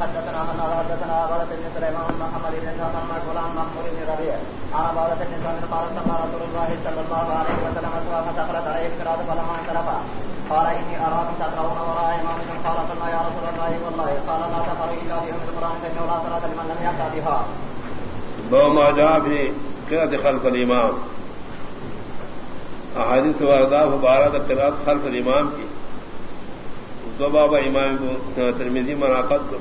حدثنا حنا حدثنا عبادة بن سليمان بن محمد بن محمد غلام محمود بن ربيع. عن عبادة بن سليمان قال صلى رسول الله صلى الله عليه وسلم سوى فدخلت عليه القراءة فلما انصرف قال إني أراكم تقرؤون وراء إمامكم. قال قلنا يا رسول الله، والله قال لا تقرأوا إلا بأم القرآن فإنه لا صلاة لمن لم يأتى بها. ما جاء في قراءة خلف الإمام. احادیث وارداف بارہ قرآت خلف الامام کی. دو بابا امام کو ترمیزی مناقت کو.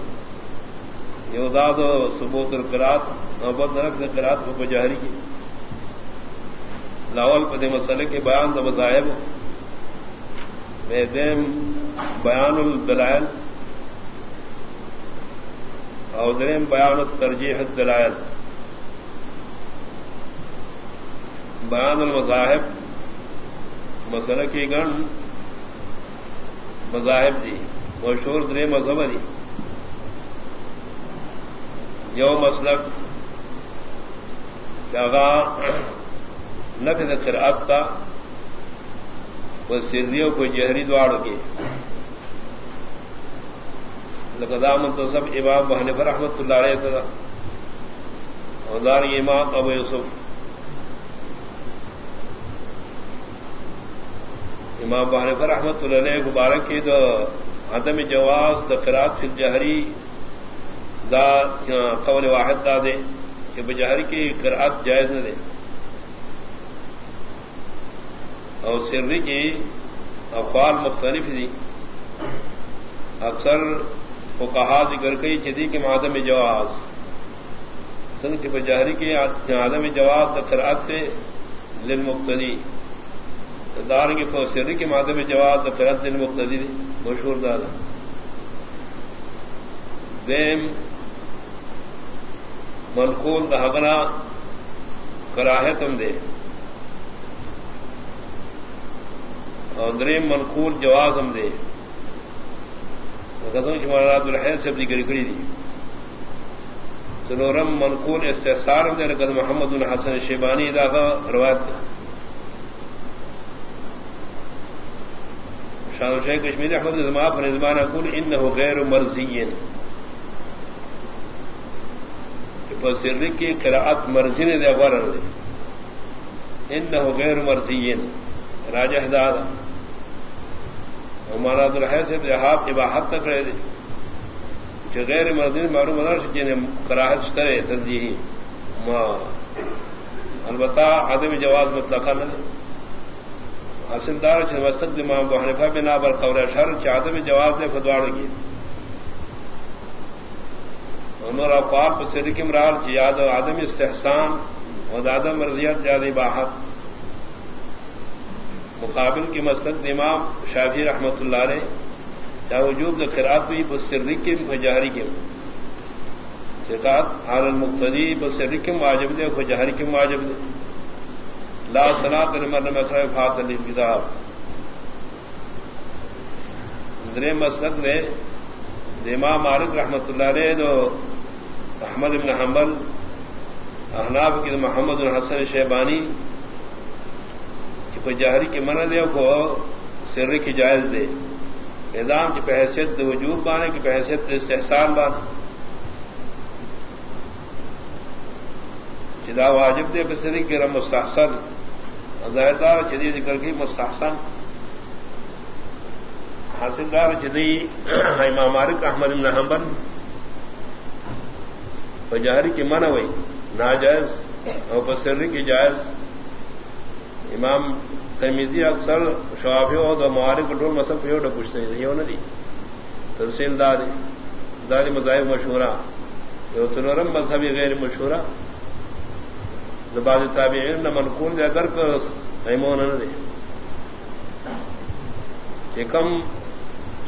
یوداد و ثبوت القرات محبت نرک سے قرات کو بجہری کی۔ لاول پدے مسئلے کے بیان دو مذاہب دیم بیان الدلائل اور دریم بیان الترجیح الدلائل۔ بیان المذاہب، مسئلہ کی گن مذاہب دی مشہور درے مذہب دی یو مسلک کیا نفذ قرآت تھا وہ سردیوں کو جہری دوڑ کے لقدام تو سب امام بہن پر رحمت اللہ علیہ تھا۔ اور دار امام ابو یوسف۔ امام بہن پر رحمت اللہ علیہ مبارک کی تو عدم جواز دقرات فی الجہری دا قول واحد دا دے کہ بجہری کی قرآت جائز نہ دے۔ اور سرری کی افعال مختلف تھی اکثر وہ کہا ذکر کئی چدی کے مادم جواز۔ سن کی بجہری کی عدم جواز دقرات سے للمقتدی۔ دار کی فوسری کے مادم جواز دقرات للمقتدی مشہور دادا دیم منقول دہگنا کراہ تم دے۔ اور دریم منقول جواز ہم دے عبد الحید سے اپنی گری کری دی۔ سنورم منقول استحصار دے رقد محمد الحسن شیبانی داغا روایت شاہ شیخ کشمیر احمد زما پر نظمان اقول ان غیر مرضی سر کی قراءت مرضی نے دے غور دے ان غیر مرضی راجہ دادا ہمارا دلہ سے دیہات اباحت تک رہے تھے غیر مردین معلوم مدار سے جنہیں کراہت کرے ترجیحی البتہ عدم جواز مطلق نہ حاصل دار مستق امام کو حنفا بنا بر قور شر چ عدم جواز نے فتواڑ کی انہوں نے پاپ سرکم رال چ یاد عدم استحسان اور عدم رضیت زیادہ باحت۔ مقابل کی مسلط امام شافی رحمت اللہ علیہ چاہے وجوب خراب ہوئی بس رکم جہری کے۔ شکات حال المقتدی، بس رکم واجب دے کو جہری کم واجب دے۔ لا صلاح مرن مسئلہ فات علی کتاب درے مسلط نے امام مالک رحمت اللہ علیہ دو احمد بن حنبل احناب کی محمد الحسن شیبانی کوئی جہری کی من دے کو سر کی جائز دے۔ نظام کی بحثیت وجوب بانے کی بحثیت استحسان بان چدا واجب دے پھر کی رم مستحسن ظاہردار چدی ذکر کی مستحسن حاصلدار چدی امام مالک احمد بن حنبل کی من ہوئی ناجائز. اور بسری کی جائز. امام تمیزی اکثر شوافی ہو تو معارف ڈول مسل پہ ڈ پوچھتے ہیں یہ نہ دی. ترسیل داد داد مذاہب مشہورہ یہ تنورم مذہبی غیر مشہورہ زباد تابعین نہ منقول دے اگر ایمون نہ دے کہ کم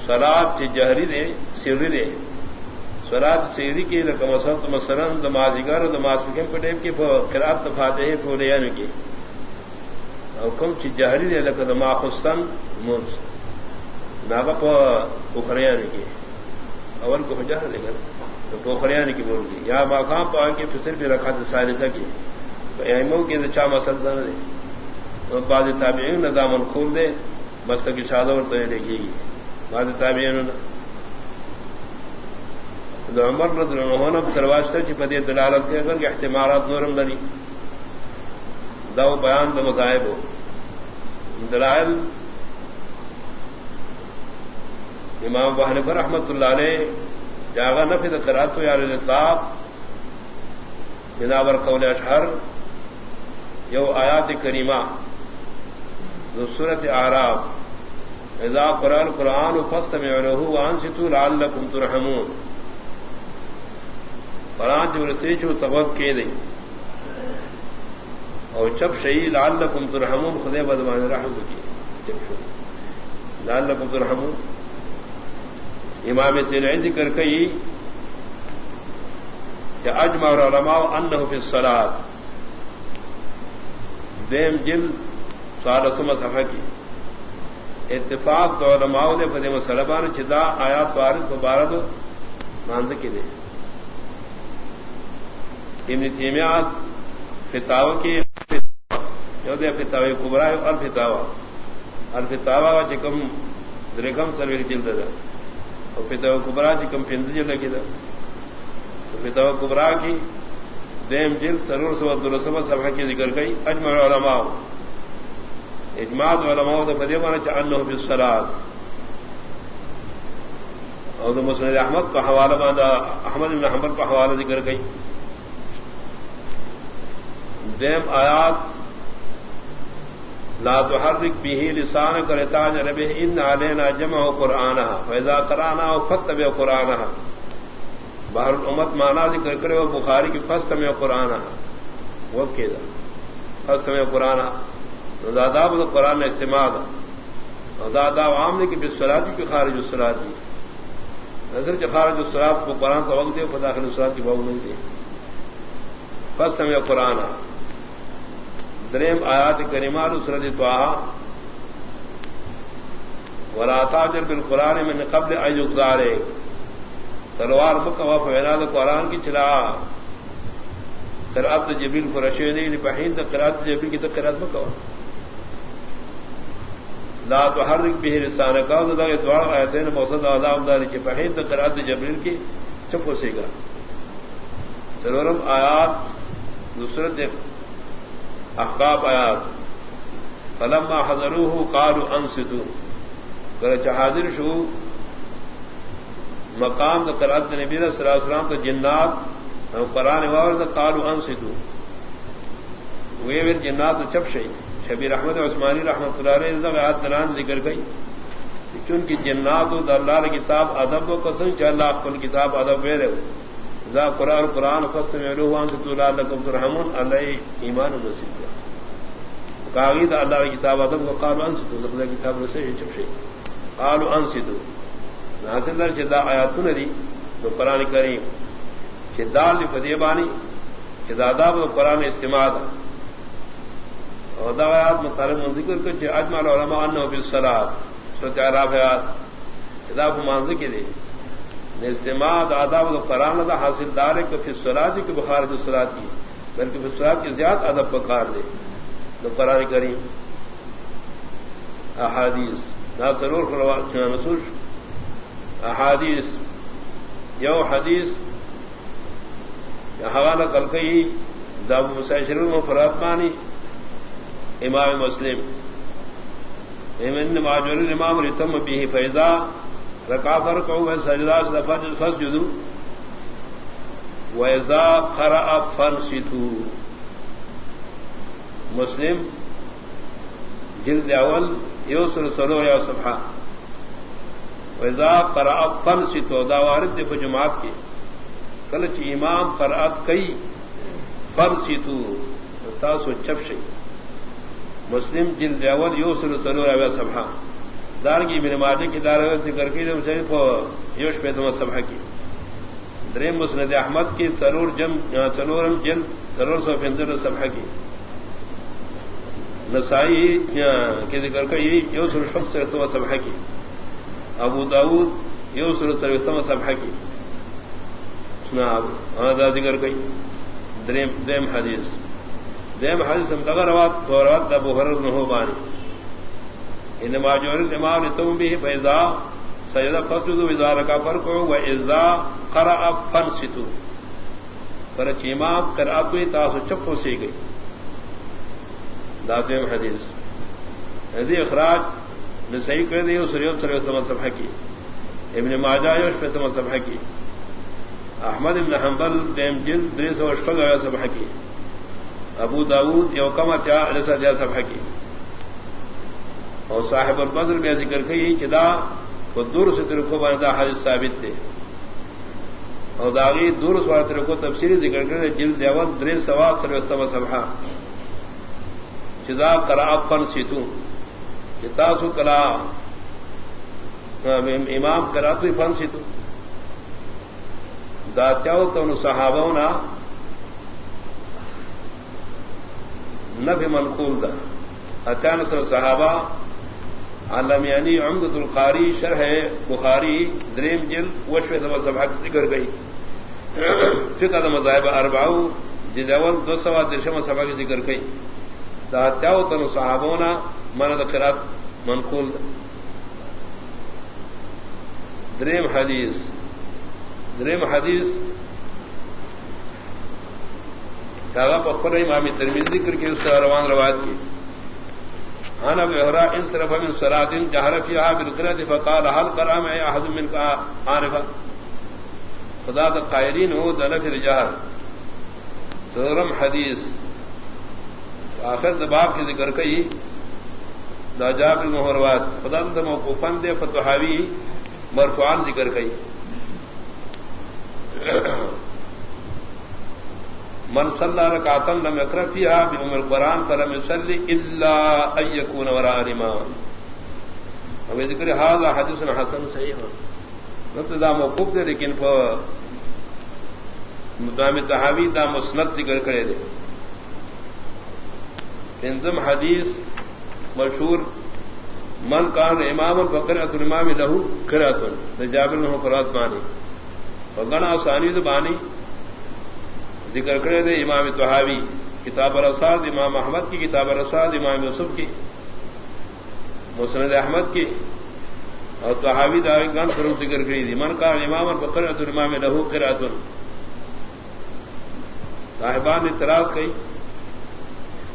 شراب چی جہری دے سیری دے سراب سیری کی رقم اصل مسلم دمازگر دماغ پٹیب کی خراب دفاتے ہیں پورے یعنی کی حکم چی جہری دے لکھ دما خستن مرس ناگا پا پوکھریانی کی اول کو جہر دے گا۔ تو پوکھریانی کی بول گی یا مقام پا کے پھر بھی رکھا تھا سالسا کی ایمو کی تو چا مسل نہ دے۔ تو بعض تابعین نہ دامن کھول دے۔ مست کی شاد اور تو دیکھے گی۔ بعض تابعین نظام عمر رضی اللہ عنہ سرواشتر چی پدی دلالت کے اگر کہ احتمالات نورم لری دو بیان دو مذاہب ہو. دلائل امام بحنف رحمت اللہ علیہ جاگا نفی دقرات یا لطاق بنابر قول اشہر یو آیات کریمہ دو سورت آراب اذا قرآن قرآن فست میں وان ستو لعلکم ترحمون. قرآن جو رسی چھو تبق کے دیں اور چپ شہی لال لکم ترحمون خدے بدمان رحم کی چپ شو۔ لال لکم ترحمون۔ امام سے ذکر کئی کہ اجمع علماء انه فی الصلاۃ دیم جل سوال سم صفحہ کی۔ اتفاق تو علماء نے فدیم سلبان چدا آیات وارث مبارک مانز کی دے۔ ابن تیمیات فتاو کی فتاوی کبرا ہے الفتاوا الفتاوا چکم جی درکم سروے جلد دا اور فتاو کبرا جی چکم پنج جلد کی دا فتاو کبرا کی دیم جلد سرور سو درسم سبھا کی ذکر گئی، اجمع علماء۔ اجماعت علماء دا فدیمانا چعنہ فی الصلاة۔ اور مسند احمد کا حوالہ دا احمد بن حمد کا حوالہ ذکر گئی۔ دیم آیات لا تحرك به لسانك لتعجل به ان علينا جمع قرانها فاذا قرانا فاتبع قرانها بہر الامت مانا ذکر کرے وہ بخاری کی فست میں قرآن وہ کہا فست میں قرآن دادا بد قرآن استعمال دادا عام نے کہ بسراتی کی خارج السراتی نظر کے خارج السرات کو قرآن کا وقت دے پتا خراب کی بہت نہیں دے فست میں قرآن دریم آیات کریمار سرد توحا وراتا جر بال قرآن میں قبل ایوگزارے تلوار مکوا فینا دا قرآن کی چلا قرآت جبیل فرشید پہین دا قرآت جبیل کی تو قرآت مکوا لا تو ہر بھی رسان کا دا دوار آئے نے موسد آداب داری کی پہین دا قرآت جبیل کی چپ ہو سی گا تلورم آیات دوسرے احباب آیات. فلما حضروه قالوا انصتوا. کرچ حاضر شو، مقام دا قرات نبی صلی اللہ علیہ وسلم تو جنات قرآن وارد قالوا انصتوا. وے ور جنات چپ شئی شبیر احمد عثمانی رحمۃ اللہ علیہ ذکر آیات دلان ذکر گئی چون کی جنات و اللہ کتاب ادب و قسم چ اللہ کتاب ادب ویرے ذا قرآن قرآن فست میں روحان سے تو لعلکم ترحمون، علیہ ایمان و نصیب کاغی دا اللہ کتاب ادب کو قالو انسدو لقد کتاب رسے چپ شئی۔ قالو انسدو ناصل در چدا آیاتون دی، تو قرآن کریم۔ چدال لی فدیبانی چدا داب و قرآن استماع دا اور دا آیات مطالب من ذکر کر چھ اجمال علماء انہو بالصلاة سوچ عراف آیات۔ چدا کو مان دی استماع دا آداب و قرآن دا حاصل دار ہے کہ فی الصلاة کی بخار جو صلاة کی بلکہ فی الصلاة کی زیادہ ادب پکار دے۔ تو قرآن کریم، احادیث نہ ضرور نسوش احادیث، یو حدیث، حوالہ کلکئی داب مسائشر فراتمانی امام مسلم۔ ماجور امام رتم بھی فیضا رکافر کو سجدہ فس جدو ویزا خرا فن سیتو مسلم جلد اول یوسر سلو یا صفحہ ویزا قرآت فن سی تو داوارد دف جماعت کی کلچ امام قرآت کئی فن سی تو تاسو چپ شئی مسلم جلد اول یوسر سلو یا صفحہ دار کی میرے ماٹے کی دار ذکر کی جب شریف یوش پہ تم صفحہ کی۔ دریم مسند احمد کی سرور جم سرورم جلد سرور سو فنزر صفحہ کی۔ نسائی کے ذکر کا یہ یو سر شخص سرتم سبھا کی۔ ابو داود یو سر سرتم سبھا کی۔ ذکر گئی دیم حدیث دیم حدیث ہم لگا روات تو روات ابو حرر نہ ہو بانی۔ ان ماجور امام تم بھی فیضا سجدہ فسجد ازار کا فرق ہو وہ ازا قرا فن پر چیمام کر آتوی تاسو چپ ہو سی گئی دادم حدیث۔ حدیث اخراج نے صحیح کر دی اس ریوت سر سبح کی ابن ماجا اس پہ تم سبح کی احمد ابن حنبل دیم جن دریس و اشفق سبح کی ابو داود یوکم تیا علیسا دیا سبح کی اور صاحب البدر میں ذکر کئی چدا وہ دور سے تر کو بنتا حادث ثابت تھے۔ اور داغی دور سوال تر کو تفصیلی ذکر کرے جلد اول در سواب سروستم سبھا چدا کرا فن سیتو، چتا سو کلا امام کرا تو فن سیتو۔ دا چاو تو صحابہ نا نفی منقول دا۔ اچانک صحابہ عالم یعنی عمدت القاری شرح بخاری، دریم جل وشف سبھا ذکر گئی۔ فکر مذاہب ارباؤ جد اول دو سوا درشم سبھا کی ذکر گئی۔ داتیاؤ تن صحابونا من دخرات منقول دریم حدیث دریم حدیث کاغا پخر امامی ترمیز ذکر کی، اس سے روان روایت کی۔ انا بهرا ان صرف من صلاه جهر فيها بالقراءه فقال هل قرأ معي احد منك عارفا خدا القائلين هو ذلك الجهر ترم حدیث. آخر دباب کی ذکر کئی. دا جاب المحروات خدا دا موقوفان دے فتحاوی مرفوعان ذکر کئی. من صلى ركعه لم يقرا فيها بام القران فلم يصلي الا ان يكون وراء الامام اب ذکر هذا حديث حسن صحيح نبتدا مطلب موقوف دے، لیکن ف مدام تحاوی دا مسند ذکر کرے دے۔ انزم حدیث مشہور، من کان امام بکر فقرۃ الامام له قرات جابر نے قرات مانی وگنا ثانی بانی ذکر کرے دے امام توحاوی کتاب الرساد امام احمد کی کتاب الرساد امام یوسف کی، مسند احمد کی، اور توحاوی دعوی گان پر ذکر کری دی۔ من کا امام بکرت امام لہو قرات صاحبان نے اعتراض کی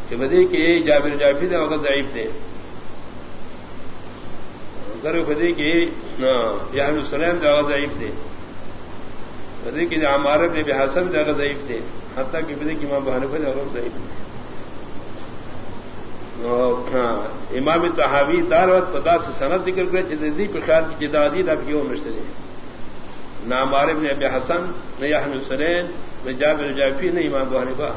کہ بدی کہ یہ جابر جافی دے وقت ضعیف تھے اگر بدی کہ یہ سلیم دے وقت ضعیف تھے بدی کی ہمارے نے بھی حسن جگہ ضعیف تھے حتیٰ کہ بدی کی ماں بہانے پر جگہ ضعیف تھے امام تحاوی دار وقت پتا سے صنعت ذکر کرے جدید پرکار کی جدادی اب کیوں مشترے نہ ہمارے نے اب حسن نہ یحم سرین نہ جابر جافی نہ امام بہانے کا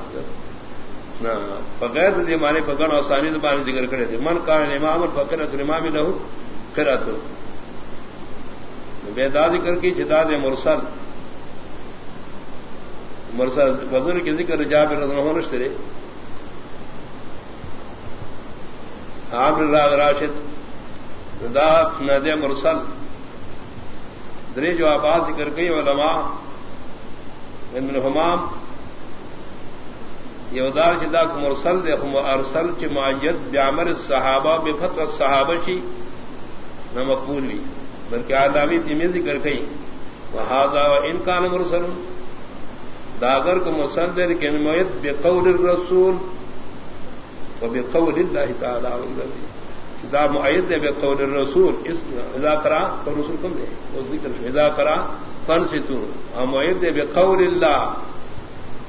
بغیر دے مانے پگڑ اور سانی زبان ذکر کرے تھے من کار امام اور فکر امام نہ ہو کرا تو بے داد کر کے جداد مرسل مرسل کے ذکر جابر رضی نشترے عامر راشد، دا ند مرسل. درے جو آباد ذکر گئی علماء، ابن حمام یودار چدا کو مرسل دے ارسل چ معیت بیامر صحابہ بے فتو صحابہ چی نہ مقبول بھی بلکہ آدابی تیمی ذکر گئی وہ ہاضا ان کا مرسل. داگر کو مسدر کے نمایت بے الرسول و بے قول اللہ تعالی دا معید بے قول الرسول، اس اذا کرا تو رسول کم دے اس ذکر اذا کرا فن سے معید بے قول اللہ.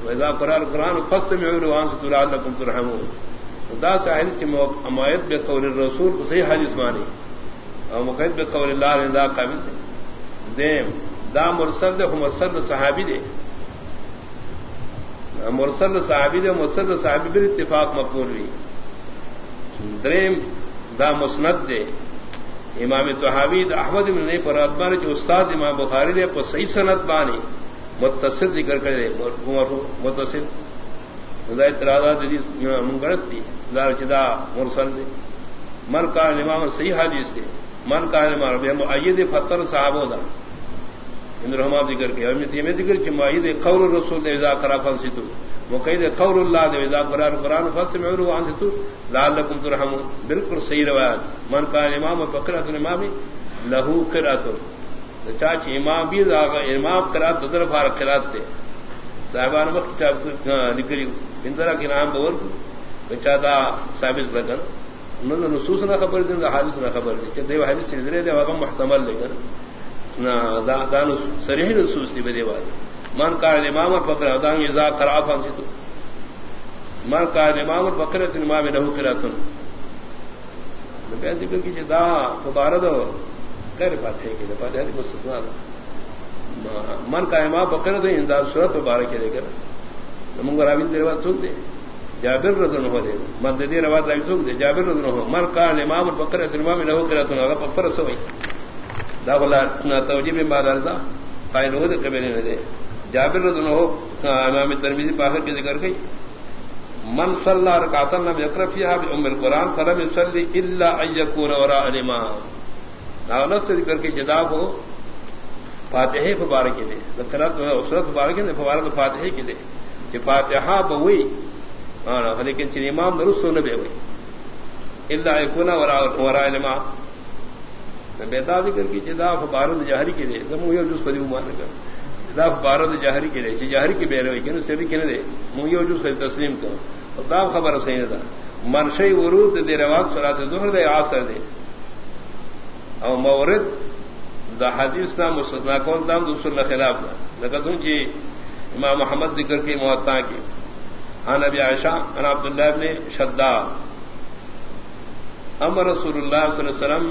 وإذا قرأ القرآن فاستمعوا له وانصتوا لعلكم ترحمون. دا ساحل کی معید بے قول الرسول کو صحیح حدیث مانی اور مقید بے اللہ نے قابل دے دیم، دا مرسل دے مرسل صحابی دے مرسل صحابی دے، مرسل صحابی بھی اتفاق مقبول ہوئی دریم دا مسند دے، امام توحابی احمد بن نہیں پر ادبان کے استاد امام بخاری دے پر صحیح صنعت بانی متصل ذکر کرے متصل۔ دا اعتراضات دی جی، منگڑت تھی۔ دار چدا مرسل دے۔ من کا امام، صحیح حدیث دے۔ من کا امام بے معید فتر صاحب دا۔ رحما ذکر کے میں ذکر کہ معید قول الرسول دے اذا کرا فنسیتو مقید قول اللہ دے اذا قرآن قرآن فصل میں عرو آنسیتو لعلکم ترحمون۔ بالکل صحیح روایت۔ من کا امام فقرۃ الامام لہو کرات چاچ امام بھی امام کرات تو طرف آر کرات صاحبان وقت ہاں، نکلی۔ اندرا کے نام بول چاہتا ثابت لگن انہوں نے نصوص نہ خبر دیں حادث نہ خبر دی کہ دیو حادث سے دے دیو محتمل لے دان سریح نصوص دی بدے من کا امام اور بکر دان اذا قرا تو من کا امام اور بکر تن امام نہ کرا تن میں ذکر کی جدا مبارد کر بات ہے کہ بات ہے مستثنا من کا امام بکر دے انداز صورت مبارک لے کر منگرا بھی دیر بات سن دے. جابر رضن ہو دے. من دے روایت راوی سوک دے. جابر رضن ہو مر کان امام البقر امام له کرتن اگر پفر سوئی دا ولا توجیب ما درزا قائل ہو دے قبل نے دے جابر رضن ہو امام ترمذی پاخر کے ذکر گئی من صلى ركعه لم يقرا فيها بام القران فلم يصلي الا ان يكون وراء الامام. ناولت سے ذکر کے جدا کو فاتحہ مبارک دے ذکرات سورۃ مبارک دے فوارد فاتحہ کے دے کہ فاتحہ بوئی لیکن چنی امام درست نہ بے ہوئی اللہ کونا ورا علما بیدا ذکر کی جدا بارد جہری کے لیے زمو یہ جس پری مان کر جدا بارد جہری کے دے لیے جہری کی بے روی کہ سے بھی کہنے دے مو یہ جس تسلیم کرو اور خبر صحیح نہ تھا منشئی ورود دے رواق صلات ظہر دے آثر دے۔ او مورد دا حدیث نام مستثنا کون دام دوسر نہ خلاف نہ لگا جی امام محمد ذکر کی محتا کی۔ عن ابي عائشة عن عبد الله بن شداد۔ امر رسول الله صلى الله عليه وسلم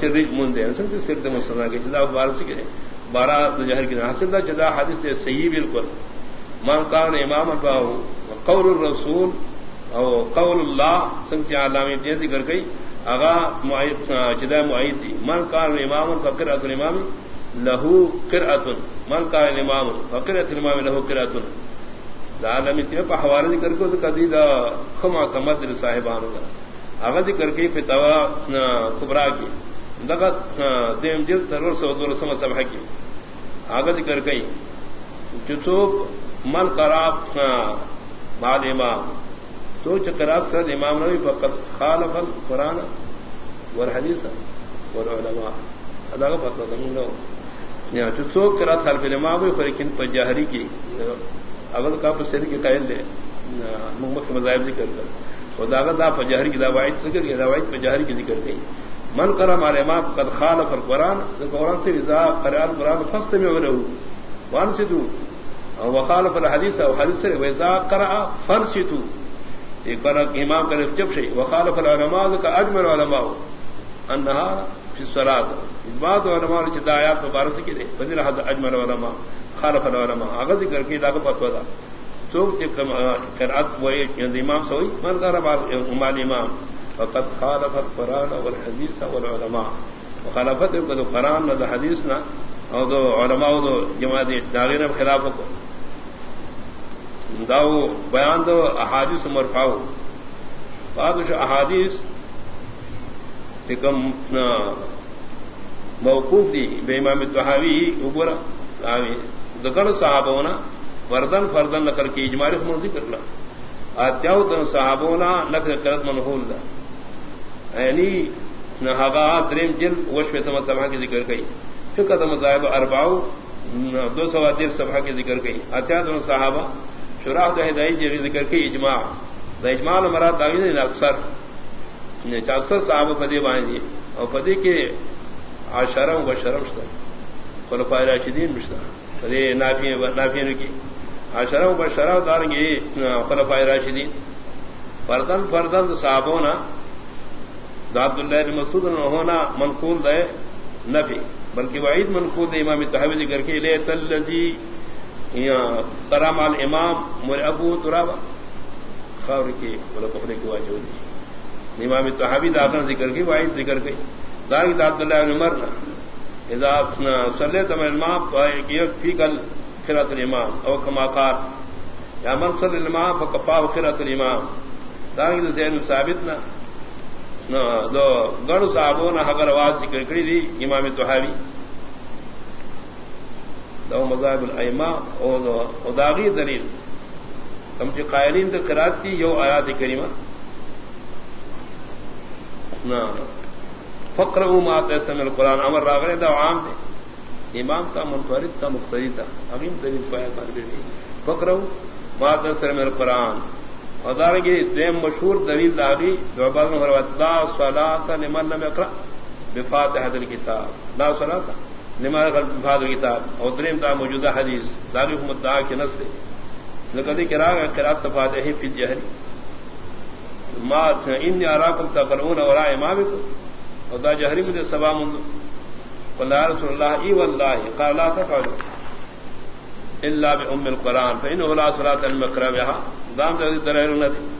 سر من دے سر دے کے جدا بار سے بارہ کی حاصل جدا حدیث صحیح بالکل من قال امام فهو قول الرسول او قول الله سنت علامہ دے ذکر گئی اغا جدا معید من قال امام فقر الامام له قرأة من قال امام فقر الامام له قرأة عالمی تین پہ حوالے ذکر کو خما کمد صاحبان کا۔ اغد کر کے فتوا کبرا کی دغت دیم جل ترور سو دور سم سبح کی اغد کر گئی چوک من قراب بعد امام. تو چکرات سرد امام نبی فقط خالف القرآن والحدیث والعلماء. ادا کا پتہ فتوا دنگو چوک کرات خالف الامام ہوئی فریقین پر جاہری کی اگر کا پسر کے قائل دے محمد کے مذاہب ذکر کر اور داغت آپ جہری کی دعوائد ذکر کی دعوائد پہ جہری کی ذکر گئی من کرا مارے ماں قد خالف القرآن قرآن سے رضا قرآن قرآن فست میں رہو وان سے تو وخالف الحدیث، او حدیث سے ویزا کرا فن ایک بار امام کرے جب سے وخالف العلماء کا اجمل علماء۔ انہا فی الصلاۃ۔ بات علماء نے ہدایات مبارک کی دے۔ فضل حد اجمل علماء، خالف العلماء۔ اگر ذکر کی لاگو پتو دا چوک چ قرات وے امام سوئی من کر بعد امام امام. فقط خالف القران والحديث والعلماء. وخالفت کو قران نہ حدیث نہ او دو علماء دو جماعت داغین خلاف کو. داو بیان دو احادیث مرفعو بعض احادیث کم موقوف دی، بے امام تحاوی اوپر دکن صحابونا وردن فردن فردن نقل کی اجماعی من ذکر لا آتیاو تن صحابونا نقل کرت منحول دا. یعنی نحاقا درم جل وشف سمت سبحا کی ذکر گئی فقط مذاہب ارباؤ دو سوا دیر سبحا کی ذکر گئی آتیا تن صحابہ شراح دا ہدائی جی ذکر کی اجماع. دا اجماع مراد داوین اکثر. یعنی اکثر صحابہ پدی بائیں اور پدی کے آشرم و شرم شتا خلفاء راشدین بشتا فدی نافی نافی کی. اشرف پر شرف دار گی خلفاء راشدین۔ فردن فردن صحابونا عبد اللہ بن مسعود ہونا منقول دے نفی، بلکہ وعید منقول دے امام تحوی ذکر کے لے تلذی کرام الامام مر ابو ترابا خور کی بلا کپڑے کی واجو دی امام تحوی داخل ذکر کی، وعید ذکر گئی دار عبد اللہ بن عمر اذا صلیت من الماء فی کل خرات الامام. او کما قال. یا من صلی الامام فکفا خرات الامام. دانگی دو زین ثابت نا. دو گڑ صحابوں نے حقر آواز ذکر کری دی، امام تحاوی دو مذاہب الائمہ او دو داغی دلیل. کم چی قائلین دو قرات کی یو آیات کریمہ. نا فقر ما تیسر من القرآن. امر راغرے دا عام دے. امام کا منفرد تھا مختری تھا عظیم دلیل پایا کر فقر ما تیسر من القرآن اور دارنگی دیم مشہور دلیل داغی جو بعض مروت لا صلاة لمن لم اقرأ بفاتحة الكتاب. لا صلاة لمن اقرأ بفاتحة الكتاب. اور دریم تا موجودہ حدیث داغی حمد دا کی نسل. لقدی کراغ قرآت تفاتحی فی الجہری ما انی اراکم تقرؤون وراء امامکم. ودا جہری مجھے سبا مند قال رسول اللہ ای واللہ قال لا تفعلوا. الا بام القران فانه لا صلاه المقرا بها دام تے درائر نہ تھی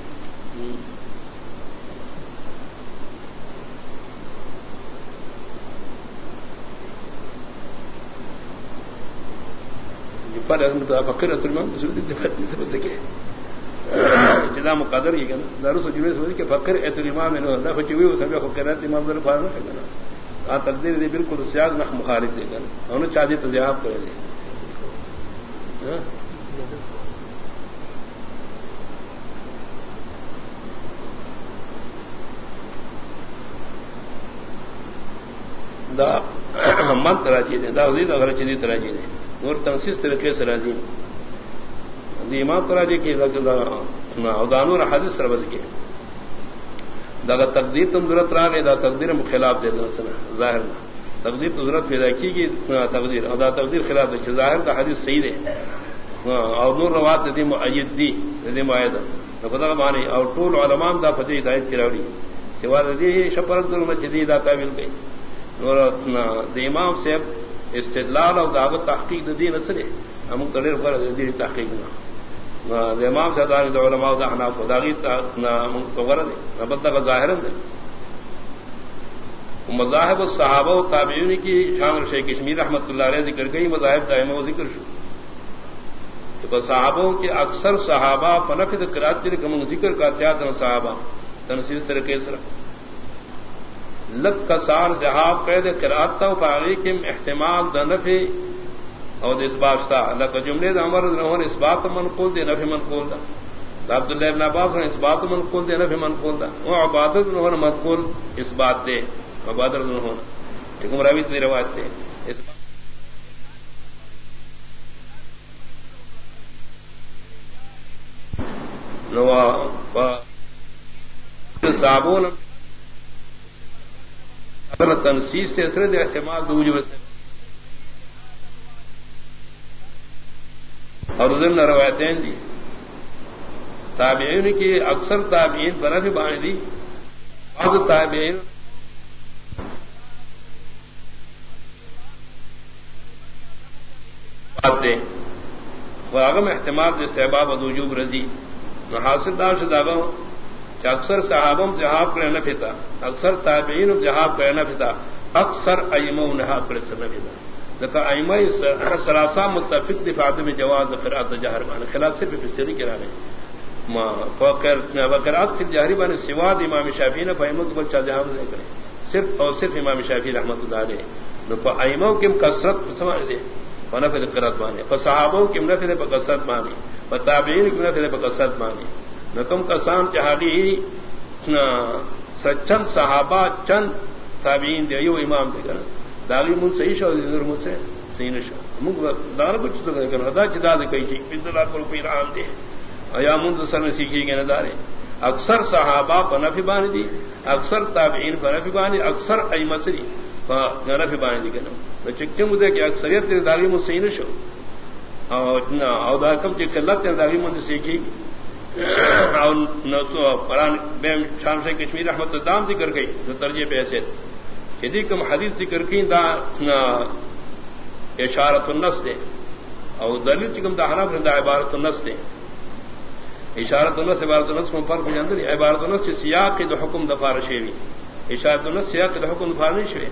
پر فقر اترمان سکے جدا مقدر یہ کہنا دارو سجوے سوچ کے فکر اے تو امام نے نہ فچوی ہو سبے فکر امام در فارن کہنا تقدیر دی بالکل سیاق نہ مخالف دے کہنا انہوں چاہتے تو جواب کرے دے۔ ہاں؟ دا من تراجی دے دا وزید اگر چیزی تراجی دے اور تنسیس طریقے سے راجی دے امام تراجی کی دانور حادث سربز کی دا تقدیر تم ضرورت رہا گئی دا تقدیر خلاف دے دن ظاہر تقدیر تو ضرورت پیدا کی گی تقدیر. ادا تقدیر خلاف دے ظاہر کا حدیث صحیح دے اور نور روات دی معید دی دی معید خدا مانی اور ٹول علمان دا فتح ہدایت کی راوڑی سوا دی شپرت دل میں جدید آتا مل گئی نور دی امام سے استدلال اور دعوت تحقیق دی؟ نسلے ہم کلیر پر دی تحقیق نہ امام سے دار علماء دا حناف داغی غرض ہے بدل کا ظاہر ہے مذاہب الصحابہ و تابعین کی شامل شیخ کشمیر رحمۃ اللہ علیہ ذکر گئی، مذاہب دائمہ و ذکر شو۔ تو صحابوں کے اکثر صحابہ فنفد کراچی کم ذکر کا تیاد صحابہ تنصیب طریقے سے لگ کسان جہاب قید کراتا و پاغی کے احتمال دنفی اور اس بات تھا اللہ کا جملے دا امر اس بات منقول دے، نفی منقول دا۔ عبد اللہ ابن عباس نے اس بات منقول دے، نفی منقول دا۔ وہ عبادت نہ منقول اس بات دے۔ عبادت نہ ہونا ایک مراوی کی روایت تھے اس صابون تنسیز سے سرد اعتماد وجوہ سے۔ اور ضمن روایتیں دی۔ تابعین کی اکثر تابعین پر بھی دی بعض تابعین باتیں۔ وغم احتمال استحباب ادوجوب رضی۔ حاصل دار سے کہ اکثر صحابم جہاب کرے نہ پھتا اکثر تابعین جہاب کرے نہ پھتا اکثر ایمو نہاب کرے سر نہ پھتا سراسا متفق دفاع میں جواز قرات جہر بان خلاف صرف فسری کرا رہے وقرات فی جہری بان سواد امام شافی نے فہمت بل چاہ جہاں نہیں کرے۔ صرف اور صرف امام شافی رحمت اللہ علیہ۔ ایموں کی کثرت سمجھ دے نفل قرت مانے صحابوں کی نفل پر کثرت مانی تابعین کی نفل پر کثرت مانی نکم کسان چہادی سچند صحابہ چند تابعین دے یو امام دے کر داغی من صحیح شو ضرور مجھ سے صحیح نشو منگ دار کچھ تو کرنا دا چدا دے کئی چیز پندر لاکھ روپی رام دے۔ یا من تو سر میں سیکھی گئے ندارے اکثر صحابہ پنفی بانی دی، اکثر تابعین پنفی بانی، اکثر ای مسری پنفی بانی دی کنا چکتے مجھے کہ اکثریت دے داغی من صحیح نشو او دا کم چکتے لگتے ہیں داغی من سیکھی؟ اور نسو قرآن بیم شام سے کشمیر رحمت دام ذکر گئی جو ترجیح پہ ایسے۔ یدی جی کم حدیث ذکر کی دا اشارت النس دے اور دلیل چکم دا حنف دا عبارت النس دے۔ اشارت النس عبارت النس کو فرق نہیں اندر عبارت النس سے سیاق کے دو حکم دفار شیوی اشارت النس سیاق کے حکم دفار نہیں شوی۔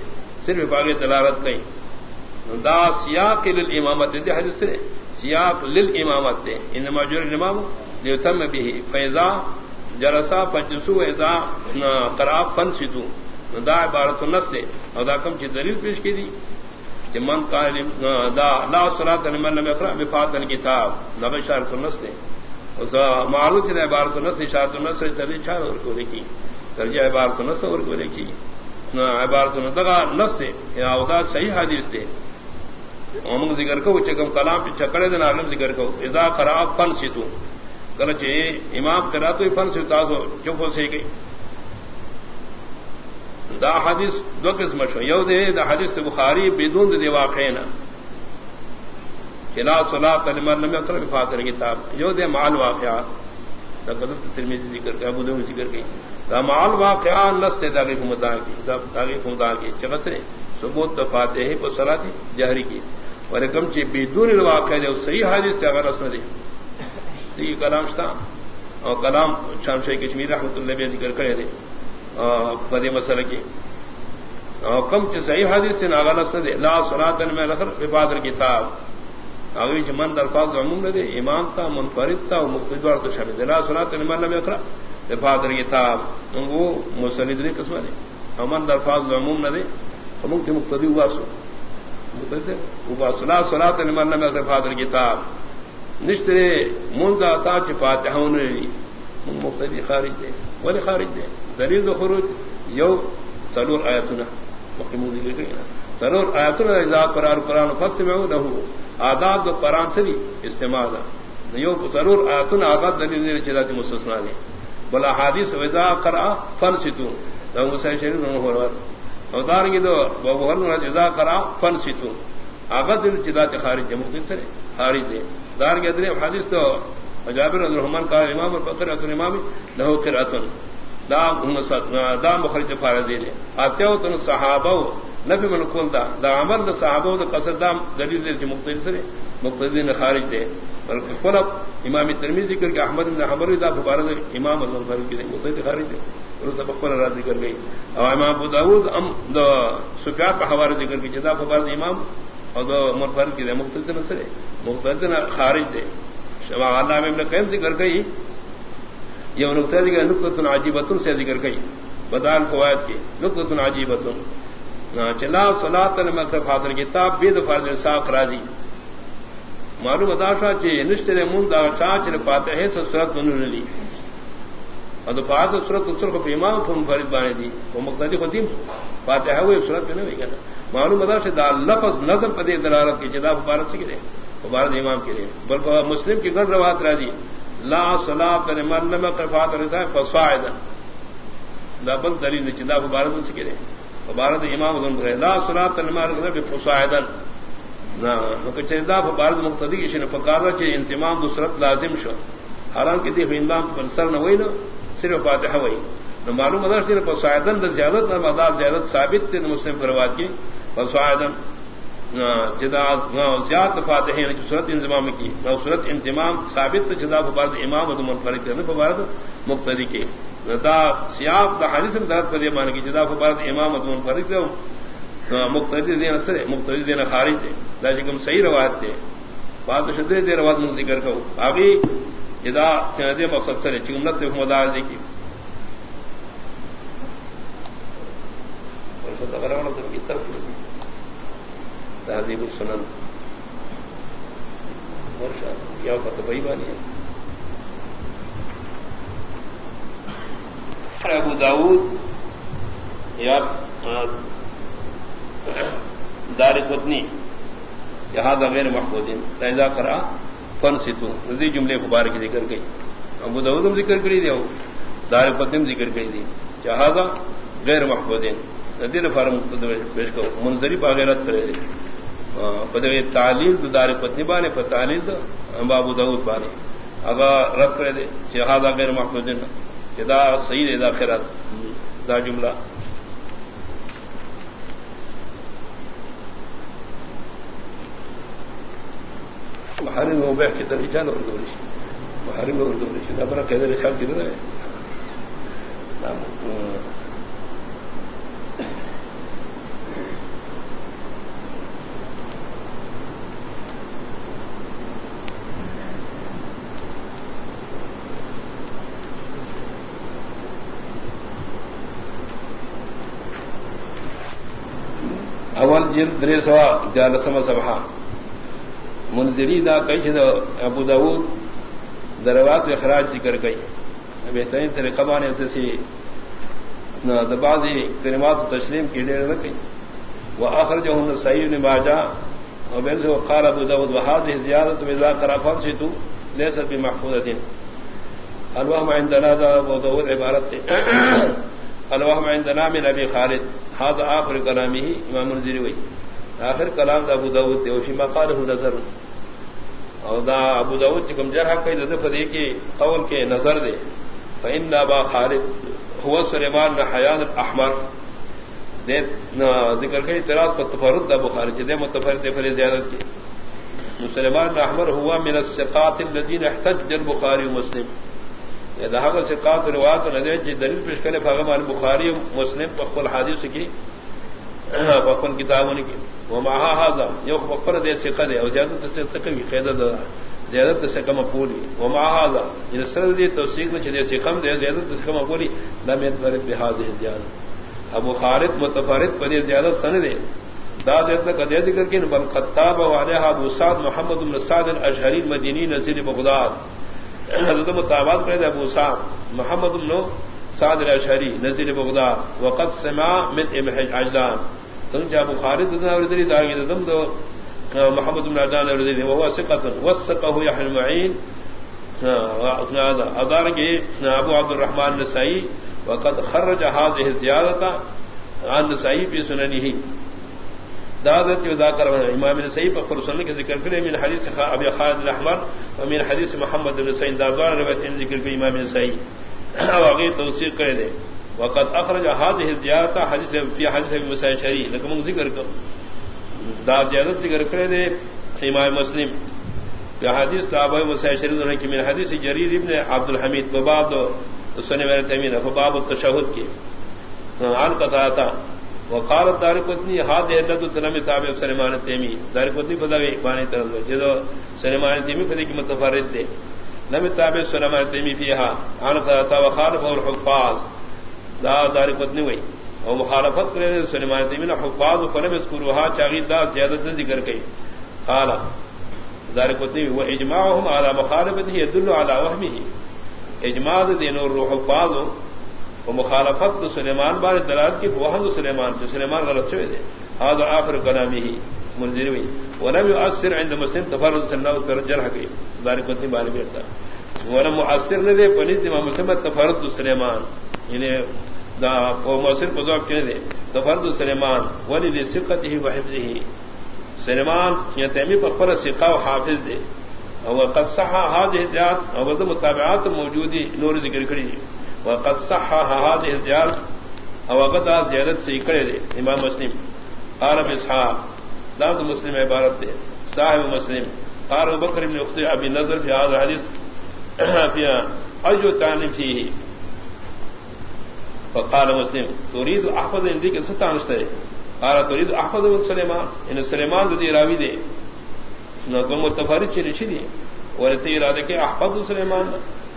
صرف باغ دلالت نہیں دا سیاق للامامت دے، حدیث سے سیاق للامامت دے۔ انما جر الامام لیتم به فیضا جرسا فجسو اذا قراب فنسدو دا عبارت النص دے او دا کم چی دلیل پیش کی دی کہ من قال دا لا صلاۃ لمن لم يقرأ بفاتح الكتاب. دا اشارت النص دے اور معلوم ہے عبارت النص اشارت النص سے تلی چار اور کو لکھی درجہ عبارت النص اور کو لکھی عبارت النص دا نص دے یا دا صحیح حدیث دے ہم ذکر کو چکم کلام پہ چکڑے دن عالم ذکر کو. اذا خراب فن سی تو امام کرا تو فن سے تاسو چپ ہو سی گئی. دا حدیث دو قسم شو. یو دے دا حدیث بخاری بدون دے واقع نا خلا صلاۃ لمن لم يقرأ بفاتر کتاب یو دے مال واقعات دا قدرت ترمذی ذکر کیا ابو داؤد ذکر کی دا مال واقعات نست داغی مدعا کی سب داغی مدعا کی چغسرے ثبوت دفاتہ ہے کو صلاۃ جہری کی اور کم چی بدون الواقع دے صحیح حدیث تے اگر اس میں دے یہ کلام شتا اور کلام شام شیخ کشمیر رحمۃ اللہ علیہ ذکر کرے دے پدے مسئلہ کی کم چی صحیح حدیث سے ناغل اس دے لا صلاۃ میں لخر بفادر کتاب. اگوی چ من الفاظ عموم دے امام تا، منفرد تا مقتدی تو شامل دے لا صلاۃ میں لم یقرا بفادر کتاب. وہ مسند دے قسم دے امن الفاظ عموم نہ دے ہم کے مقتدی ہوا سو مقتدی سلا سلا تمنا میں فادر کتاب. نشترے منگا تا چپات مختلف خارج دے بولے خارج دے دلیل دو خروج یو سرور آیتنا سرور آیتنا اذا قرار قرآن فست میں نہ آداب دو قرآن سے بھی استعمال یو ضرور آیتنا آغاز دلیل دے چلا تھی مستثنا نے بلا حادث وزا کرا فن ستو شریف ہو رہا دارنگی دو جزا کرا فن سیتو آغد دل جدا تے خارج دے مختلف سرے خارج دے دارنگی ادرے حدیث تو جابر الرحمن کا امام البقر اتن امام لہو قراتن دا دا مخرج فارد دے دے آتے تن صحابہ نفی من کول دا. دا عمل دا صحابہ دا قصد دا دلیل دے مختلف سرے مختلف دے خارج دے بلکہ قلب امام ترمیز ذکر کہ احمد بن حمر دا فبارد امام اللہ فارد دے مختلف خارج دے بکر را ذکر گئی. او امام ابو داود ام دا سفیان پہ حوالے ذکر کی جدا فبارد امام اور دو مرفرد کی دے مختلف نصرے مختلف خارج دے شما اللہ میں ابن قیم ذکر گئی یہ نقطہ ذکر نقطۃ عجیبۃ سے ذکر گئی بدال قواعد کی نقطۃ عجیبۃ ہاں، چلا صلاۃ المغرب فاضل کتاب بيد فرض ساق راضی۔ معلوم اداشا چے نشترے من دا چاچ نے پاتے ہے سورت انہوں نے لی۔ اور پاس سورت اتر کو پیما تم فرید بانے دی، وہ مقتدی قدیم پاتے ہے وہ سورت میں نہیں کہنا معلوم ادا سے دا لفظ نظم پدے دلالت کی جدا مبارک سے گرے مبارک امام کے لیے۔ بلکہ مسلم کی گڑ روات راجی لا صلاح کرے من نمک فات رہتا ہے فصاعد دا بل دلیل نے جدا مبارک سے گرے مبارک امام ادم کرے لا صلاح تنمار کرے فصاعدا. نہ چیزا مبارک مقتدی کی شن پکارا چاہیے انتمام دوسرت لازم شو. حالانکہ دیکھ اندام پر سر نہ ہوئی نا، صرف فاتحہ ہوئی. نو معلوم مدار صرف فسائدن دا زیادت نہ، مدار زیادت ثابت تھے مسلم فرواد کی. فسائدن جدا زیادت فاتح یعنی ہے صورت انضمام کی۔ نو صورت انتمام ثابت جدا فبارد امام و منفرد کرنے فبارد مقتدی کے۔ دا سیاب دا حدیث میں درد پر مان کی جدا فبارد امام و منفرد کرنے مقتدی دین اثر ہے، مقتدی دین خارج دے دا جکم صحیح روایت دے بات شدید دے روایت من ذکر کرو آگے جدا دے مقصد سر چمنت سے مدار دے کی تہذیب السنن۔ یا بھائی بانی ہے۔ ابو داود، یا دار پتنی یہاں غیر محمودین پیدا کرا فن ستو رضی جملے غبار کی ذکر گئی ابو دعودم ذکر کری دے دار پتم ذکر کری دی۔ جہازا غیر محبودین ندی فار پیش کو منظری باغیرت کرے دی۔ پدوی تعلیل دو دار پتنی بانے پر تعلیل دو ابو دعود بانے۔ اگر رد کرے دے جہازا غیر محبودین جدا صحیح دے، دا خیرات۔ دا جملہ۔ بہاری میں بیٹھ کے دلی جان اور دوری بہاری میں اردو رشی اپنا کہہ دے خیال کی دے۔ رہے جلد درے سوا جالسم سبحا منظری دا کئی چھتا ابو داود دروات اخراج ذکر گئی بہترین طریقہ بانے ہوتے سی دبازی کلمات تسلیم کی ڈیر رکھی وہ آخر جو ہوں سعید نے باجا اور بین سے قال ابو داود وہاد زیادت مزا کرافت سے تو لے سب بھی محفوظ دن الوہ عندنا دا ابو داود عبارت تھے الوہ عندنا من ابی خالد. هذا آخر کلامی ہی امام منظری ہوئی آخر کلام دا ابو داود تھے وفی مقاله نظر. اور دا ابو داود چکم جرح کئی لذف دے کے قول کے نظر دے. فإن ابا خالد هو سلیمان نہ حیان احمر دے ذکر کئی، اعتراض پر تفرد دا بخاری دے، متفرد فر زیادت کی. سلیمان نہ احمر ہوا من الثقات الذين احتج البخاري ومسلم دہاغ سے قات روایت نہ جی دلیل پیش کرے فغمان بخاری مسلم پخل حادث کی پخل کتابوں کی وہ مہا حاضا یہ پخر دے سے قدے اور زیادہ سے تقوی قیدہ زیادت سے کم پولی. وہ مہاذا ان سر دی توثیق میں چلے سے کم دے زیادت سے کم پولی. لم يدبر بهذه الزياده ابو خالد متفرد پر زیادت سن دے دا دیت کا دے ذکر کہ بل خطاب علیہ ابو سعد محمد بن سعد الاشعری المدینی نزل بغداد حضرت مطابات کرے ابو سعد، محمد بن سعد الاشعری نزل بغداد، وقد سمع من ابن عجلان سنجا ابو خالد بن اوردی دا دم دو، محمد بن عدان الذي وهو ثقة، وثقه يحيى المعين. ادار کے ابو عبد الرحمن النسائی وقد خرج هذه الزيادة عن النسائی في سننه. دادت جو ذاکر امام النسائی پر سنن کے ذکر کرے، من حدیث ابي خالد الاحمر ومن حديث محمد بن سعيد دار روایت یعنی ذکر کے امام النسائی واقعی توثیق کرے دے، وقد اخرج هذه الزيادة حديث في حديث مسائل شرعي لكم ذکر کرو دا زیادت ذکر کرے دے امام مسلم. یا حدیث تابع مسائل شریف نے کہ من حدیث جریر ابن عبد الحمید بباب دو سنے میرے تمین باب التشہد کی. عن قطعتا وقالت دار قطنی ہاتھ علت تنم تابع سلمان تیمی. دار قطنی بداوی بانی طرف جدو سلمان تیمی فدی کی متفرد دے. نم تابع سلمان تیمی فیہا. عن قطعتا وخالف الحفاظ دا دار قطنی ہوئی اور مخالفت کرے سلیمان تیمین حفاظ فلم اسکروہا چاغید دا زیادت ذکر کئی. قالا. ذارک قطنی و اجماعهم على مخالفته يدل على وهمه. اجماع دین اور حفاظ و مخالفت سلیمان بار دلالت کی وہد سلیمان جو سلیمان غلط چھوئے دے هذا آخر کلامی کلامه منذروی ولم يؤثر عند مسلم، تفرد سنہ کر جرح کی ذارک قطنی بارے بیٹھتا ولم مؤثر نہ دے پنځ امام مسلم تفرد سلیمان۔ یعنی دا موسر کو ذوق کرے دے تو فرد سلیمان، ولی لی سقت ہی وحفظ ہی سلیمان یہ تیمی پر پر سقا و حافظ دے۔ اور قد صحا حاض احتیاط اور وزد مطابعات موجودی نور ذکر کری۔ وقد صحا حاض احتیاط اور وقت زیادت سے اکڑے دے امام مسلم عرب اسحاق دام مسلم عبارت دے صاحب مسلم. قال بکر بن اختی ابی نظر فی هذا حدیث فی اجو تانی فیہ فقال مسلم، تريد احفظ عندي کہ ستانشتے قال، تريد احفظ سليمان. ان سليمان ذي راوي دے نہ کو متفرد چلی چلی اور تے ارادہ کہ احفظ سليمان.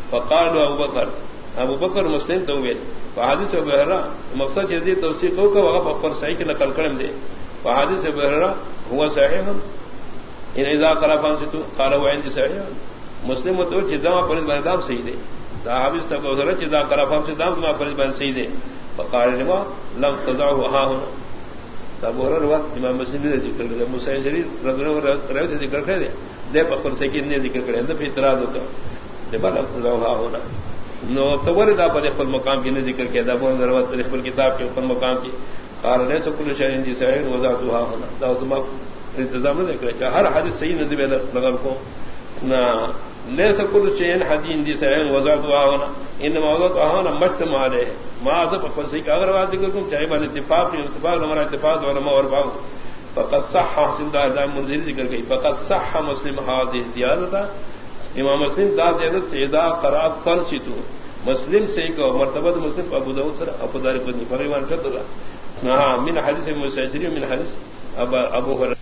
فقال ابو بکر ابو بکر مسلم تو ویل فحادث بہرا مقصد جدی توثیق کو کہ وہ پر صحیح کہ نقل کرم دے فحادث بہرا هو صحیح، ان اذا قرا فانتو قال هو عندي صحیح. مسلم تو جدا پر بردام صحیح دے حافظ تک ضرورت چیزا کرا فہم سے دام تمہارا فرض بن صحیح دے فقال لما؟ لم تضعه، ها هنا تب اور روا امام مسلم نے ذکر کر موسی شریف رضی اللہ عنہ ذکر کر دے دے پر سے نے ذکر کرے اندر پھر اعتراض ہوتا دے بل تضعه، ها هنا نو تور دا پر خپل مقام کی نے ذکر کیا دا بول ضرورت پر خپل کتاب کے اوپر مقام کی قال نے سب کل شہر دی صحیح وضعتها هنا. دا تم انتظام نے کہ ہر حدیث صحیح نه نظم لگا کو نہ ليس كل شيء حدين دي سعين وزاد وانا انما وزاد وانا مت مالے ما ذا فسي اگر بات کو چاہے بن اتفاق اتفاق ہمارا اتفاق اور ما اور باو فقط صح حسن دا دا منزل ذکر گئی فقط صح مسلم هذه زیادت امام مسلم دا زیادت اذا قرات فرسیتو مسلم سے کو مرتبہ مسلم ابو داؤد سر ابو دار کو نہیں فرمان کر دلا ہاں من حدیث مسجری من حدیث ابو ابو هريره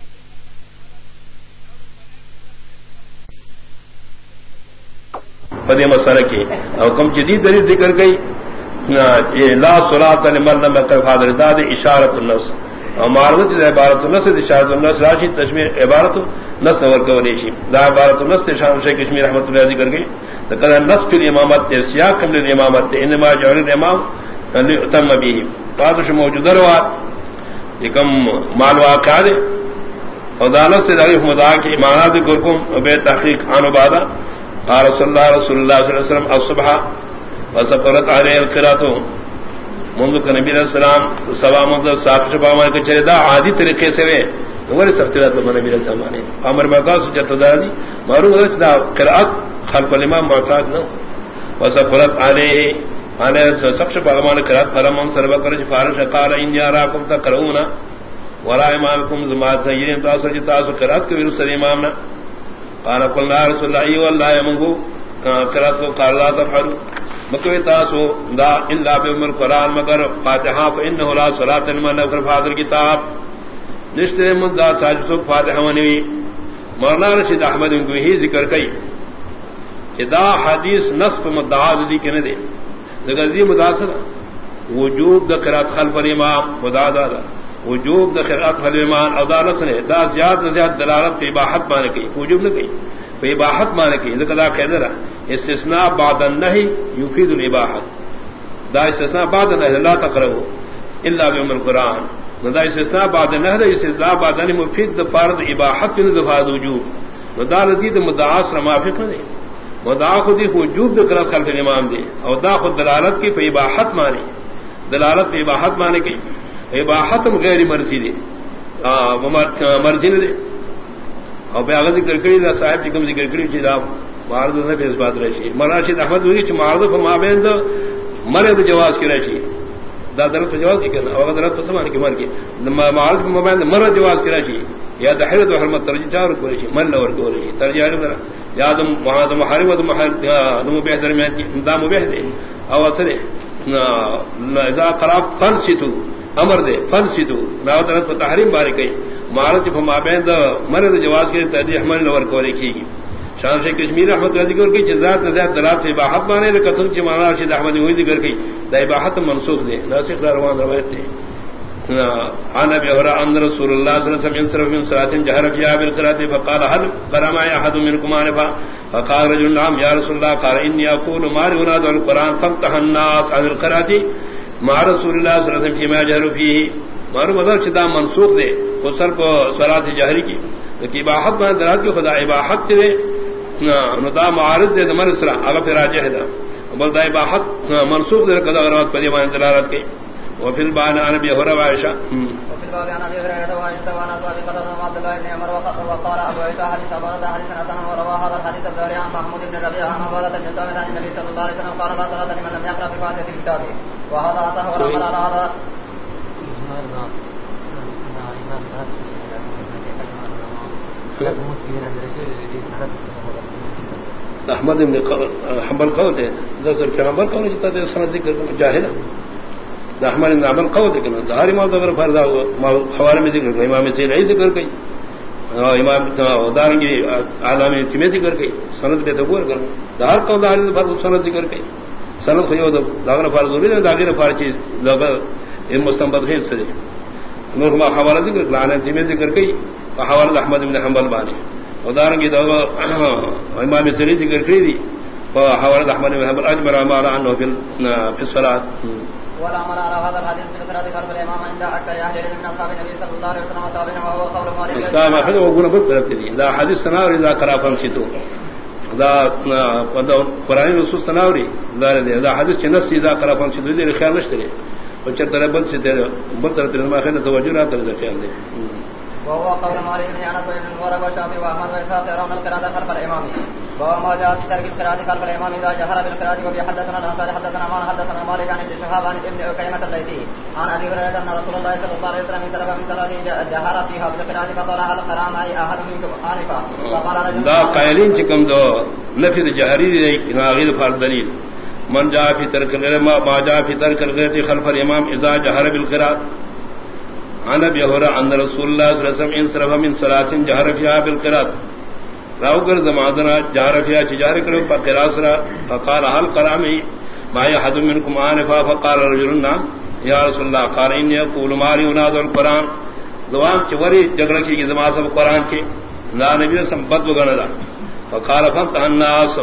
پدے مسئلہ کی حکم جدید دلیل ذکر گئی لا صلاۃ لمن لم يقف هذا داد اشارۃ النفس عبارت عبارت النس شاہد النس راشی تشمیر عبارت نس نور کوریشی دا عبارت النس شاہ شیخ کشمیر رحمۃ اللہ علیہ ذکر گئی تو کہا نس پھر امامت تے سیاق کم امامت تے انما جعل الامام تم به. پادش موجود روات یکم مال واقع دے. خدانت سے دغی مدا کی ایمانات گرکم بے تحقیق آن بادا. قال رسول اللہ رسول اللہ صلی اللہ علیہ وسلم، الصبح وسقرت علیہ القراتو منذ کا نبی علیہ السلام سوا منذ ساق شبا مانے کے چرے دا عادی طریقے سے وے. نور سختی رات نبی علیہ السلام نے امر مقاص جت دادی معروف ہے دا قرات خلف الامام معتاد نہ وسقرت علیہ. انا سخش باغمان قرات فرمان سرب کر فارش قال ان یاراکم تقرؤنا ولا امامكم زما سیدین یعنی تاسو جتا تاسو قرات کے ویرو ورس امام نہ قال قلنا رسول اللہ والله يمغو قرات کو قال لا تفعلوا. مکوی تاسو دا الا بمر قران مگر فاتحہ فانه لا صلاه لمن فاضل کتاب. نشتے مدہ تاج فاتحہ ونی مولانا رشید احمد کو ہی ذکر کئی. کہ دا حدیث نصب مدعا دی کہ نہ دے ذکر مداثر وجوب دا قرات خلف الامام. مدعا دا, دا. وجوب دا قرات خلف الامام. او دا نصر دا زیاد زیاد دلالت کی اباحت مانے کی وجوب نہ کئی. فی اباحت مانے کی ذکر دا کہہ رہا استثناء بعد النهي يفيد الاباحه دا استثناء بعد النهي لا تقربوا الا بام القران دا استثناء بعد النهي استثناء بعد النهي مفيد فرض اباحه من ذفاء وجوب. ودا لذيذ مدعا سر موافق نہیں مدعا خود وجوب ذکر خلف الامام دے اور دا خود دلالت کی فی اباحت مانی دلالت فی اباحت مانے کی. اباحت غیر مرضی دے مرضی نے دے اور بے اگر ذکر کری دا صاحب جکم ذکر کری چیز آپ مارد نہ پیس بات رہی مراشد احمد ہوئی چ مارد کو مابین دو مرے تو جواز کی رہی دا در تو جواز کی کہنا اور در تو سمان کی مر کی۔ مارد کو مر جواز کی رہی یا دحرت و حرمت ترجی چار کو رہی من لور کو رہی ترجی ہے در یا دم وہاں دم حرم و دم دم بہ درمیان کی دام بہ دے۔ او اثر اذا قراب فنسیتو، امر دے، فنسیتو۔ نا در تو تحریم بارے کئی۔ مارد کو مابین دو مرے جواز کی ترجی من لور کو رہی شان سے کشمیر احمد رضی ذکر کی جزات نزاد دلات سے باحت مانے نے قسم کی مانا رشید احمد ہوئی ذکر کی دای باحت منسوخ دے ناسخ روان روایت دے۔ انا بهرا ان رسول الله صلى الله عليه وسلم ينصرف من صلاه جهر فيها بالقراءه فقال هل قرأ معي احد منكم انفا فقال رجل نعم، يا رسول الله قال اني اقول ما ينادى القران فامتح الناس عن القراءه مع رسول الله صلى الله عليه وسلم فيما جهر فيه۔ معلوم مدد چدا منسوخ دے خسر کو صلاه جہری کی۔ کہ باحت میں درات کی خدا اباحت دے۔ ندا معارض دے من اسرا اگر پھر راجہ دا۔ بل دای باحت منسوخ دے قضا غرات پدی مان دلالت کی۔ وفي البان عن ابي هريره وعائشه وفي الباب عن ابي هريره وعائشه وانا ابي قتاده وعبد الله بن عمر وقال ابو عيسى حديث ابو حديث حسن وروى هذا الحديث الدوري عن محمود بن ربيعه عن عباده بن ثابت عن النبي صلى الله عليه وسلم قال لا صلاه لمن لم يقرا بفاتحه الكتاب. وهذا ورمى على هذا. احمد ابن حنبل قول ہے ذکر کہ حنبل قول جتا ہے سند ذکر جاہل احمد ابن حنبل قول ہے کہ ظاہر ما ذکر فرض ہوا حوالے میں ذکر کہ امام سے نہیں ذکر کہ امام دار کی عالم میں ذکر کہ سند پہ تو کر دار کو دار پر سند ذکر کہ سند خو داغر فرض ضروری ہے داغر فرض چیز لوگ ان مستنبط ہے سے نور ما حوالہ ذکر کہ میں ذکر کہ حوالہ احمد ابن حنبل بانی ودارنگی دو امام سری ذکر کری دی. فحوالد احمد بن حبر اجبر امارا عنہ فی الصلاة. ولا امر على هذا الحديث من قراءة خلف الامام عند اكثر اهل العلم من اصحاب النبي صلى الله عليه وسلم وتابعين وهو قول مالك. اسلام احد وقول دي. ذا حديث سناوري قرآن نصوص دي. خیال نشتري وچر طرح بل سے بل طرح تنما خیال توجہ رہا تر خیال دے وهو قول مالك بن انس بن المبارك وشافعي واحمد واسحاق يرون القراءه خلف الامام. وهو ما جاء في ترك القراءه خلف الامام اذا جهر بالقراءه وفي حدثنا الانصار حدثنا مان حدثنا مالك عن ابن شهاب عن ابن عكيمه الليثي. عن ابي هريره ان رسول الله صلى الله عليه وسلم انطلق من صلاته جهر فيها بالقراءه فقال هل قرا معي احد منكم انفا فقال رجل دا قائلين چکم دو نفي الجهري غير فرض دليل من جاء في ترك العلماء ما جاء في ترك القراءه خلف الامام اذا جهر بالقراءه عن ابي هريره ان رسول الله صلى الله عليه وسلم انصرف من صلاه جهر فيها بالقراءه راو گر زمادنا جهر فيها جهر کرو فقراء سرا فقال هل قرامي ما يحد منكم انفا فقال رجل نعم یا رسول الله قال اللہ قارین یقول ماری اناد القرآن. دوام چوری جگڑ کی زما سب قرآن کے لا نبی سم بد وگنا فقال فانت الناس،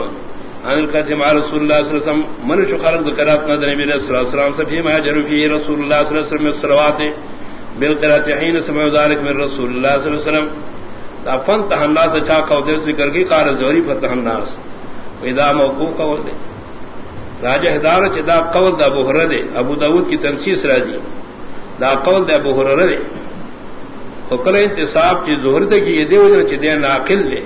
ان الكتم على رسول الله صلى الله عليه وسلم من شو خلق ذکرات نبی صلی اللہ علیہ وسلم سے فيما جرى فيه رسول الله صلى الله عليه وسلم الصلوات بالقراءة حين سمع ذلك من رسول الله صلى الله عليه وسلم. فانت الناس چا کو ذکر کی قال زوری فتح الناس اذا موقوف قول دے. راجہ ہدار چدا قول دا ابو ہررہ ابو داود کی تنسیس راجی دا قول دا ابو ہررہ کل انتصاب کی ظہر دے کی یہ دے وجہ چدے ناقل دے.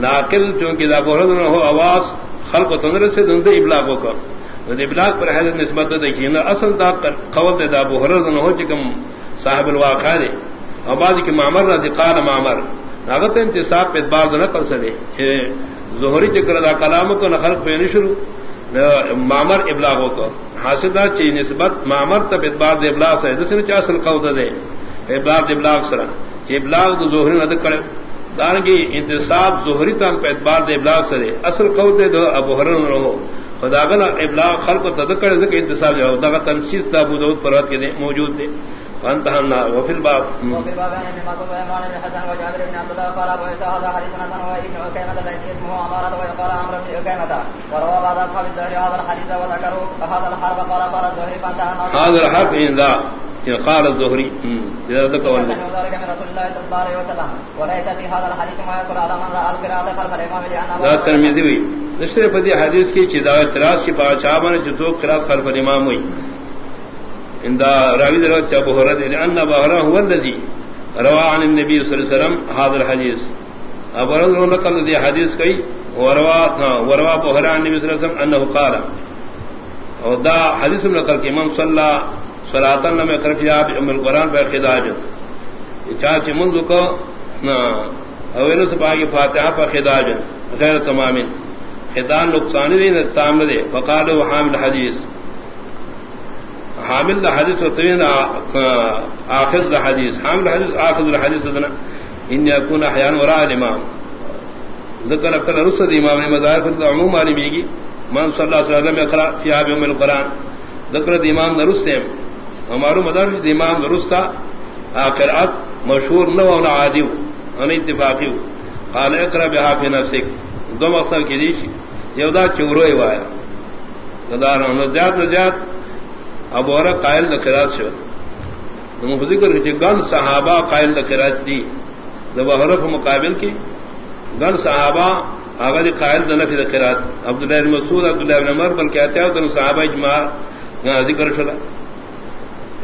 ناقل چونکہ دا بہرد نہ ہو آواز خلق تندر سے دندے ابلاغ کو کر. ابلاغ پر حیثیت نسبت دے نہ اصل دا قول دے دا بہرد نہ ہو چکم صاحب الواقع دے آواز کی معمر نہ دی قال معمر. ناغت انتصاب پہ بعض نہ کر سکے کہ ظہری چکر دا کلام کو نہ خلق پہ شروع. معمر ابلاغ کو حاصل دا چی نسبت معمر تب اتبار دے ابلاغ سے جس نے چا اصل قول دے ابلاغ ابلاغ سرا کہ ابلاغ دو ظہری نہ کرے دارنگی انتصاب ظہری تام پہ اعتبار دے ابلاغ سرے اصل قول دے دو ابو حرن رہو خدا گنا ابلاغ خلق و تذکر کہ انتصاب جو دا تنسیس دا ابو داود پر کے دے موجود دے. فانتہنا وفی الباب. وفی الباب يعني ما قلت ايمان بن حسن وجابر بن عبد قال ابو عيسى هذا حديث حسن وابن عكيمة الذي اسمه عمارة ويقال عمرو بن عكيمة وروى بعض اصحاب الزهري هذا الحديث وذكروا هذا الحرب قال قال الزهري فانتهى هذا الحرب ان ذا قال الزهري اذا ذكر الله صلى الله عليه وسلم وليس في هذا الحديث ما يقول على من راى القراءه خلف الامام لان ذا الترمذي وي. نشر فدي حديث کی چدا اعتراض کی پاچا من جو قراءت خلف الامام ہوئی ان دا راوی در چا بہرہ دے ان بہرہ هو الذي روى عن النبي صلى الله عليه وسلم هذا الحديث. ابو رضی نقل دی حدیث کئی وروا وروا بہرہ عن النبي صلى الله عليه وسلم انه قال. اور دا حدیث نقل کہ امام صلی اللہ سلاطن میں کرفیا ام القرآن پہ خداج. چاچ منذ کو اویل سپاہی فاتحہ پر خداج. غیر تمام. خدان نقصان دے نہ تام دے. فقال و حامل حدیث. حامل حدیث و توین آخذ الحدیث حامل حدیث، آخذ الحدیث دنا ان یکون احیان وراء الامام. ذکر اکتر رسد امام نے مظاہر فرد عموم آلی بیگی من صلی اللہ علیہ وسلم اقرأ فی آب ام القرآن. ذکر امام نرسیم ہمارو مدار امام درستا قرات مشہور نہ ہونا عادی ان اتفاقی قال اقرا بها في نفسك دو مقصد کی دیش یودا چورو وایا دار نو زیاد زیاد ابو اور قائل ذکرات شو نو ذکر کہ گن صحابہ قائل ذکرات دی۔ جب حرف مقابل کی۔ گن صحابہ اگر قائل نفی ذکرات عبداللہ بن مسعود، عبداللہ بن عمر، بلکہ کہتے ہیں کہ صحابہ اجماع ذکر شلا